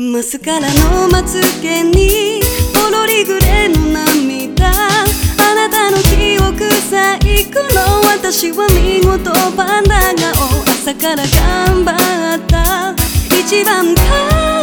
マスカラのまつげにポロリグレの涙。あなたの記憶最高の。私は見事パンダを朝から頑張った。一番か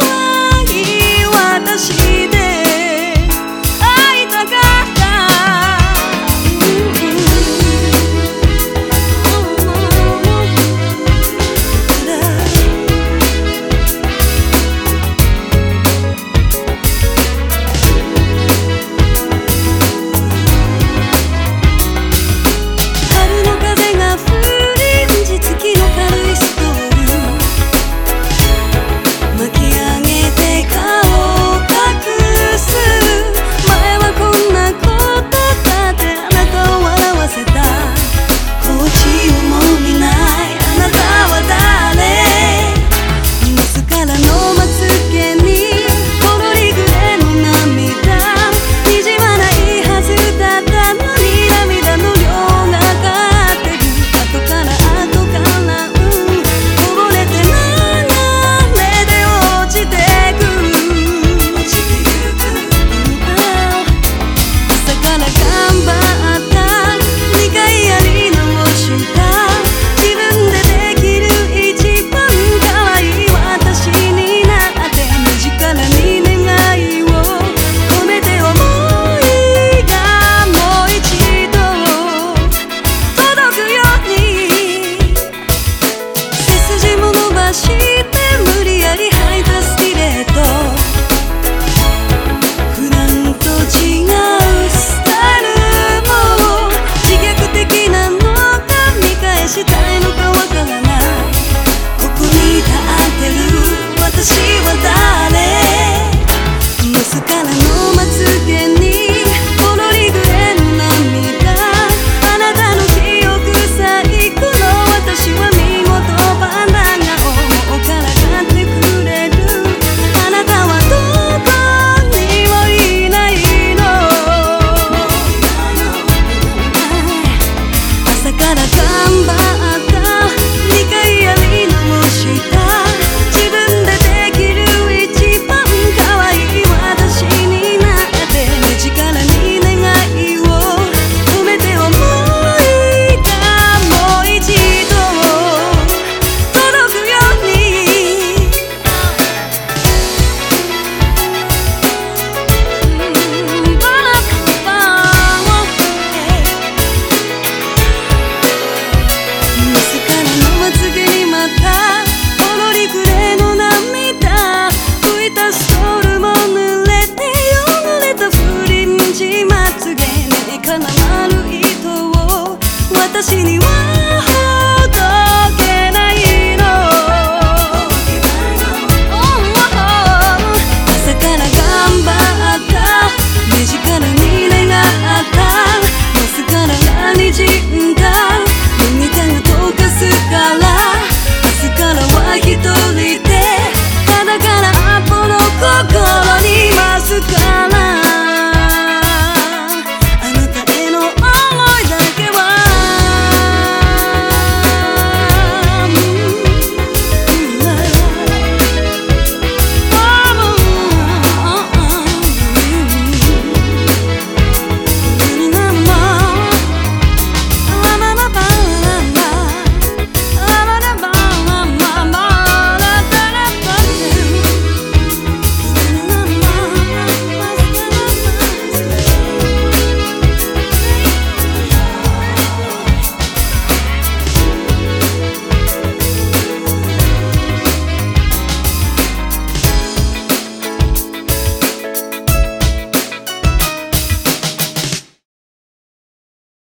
私にはほどけないの。朝から頑張った。身近な未来があった。明日から何人か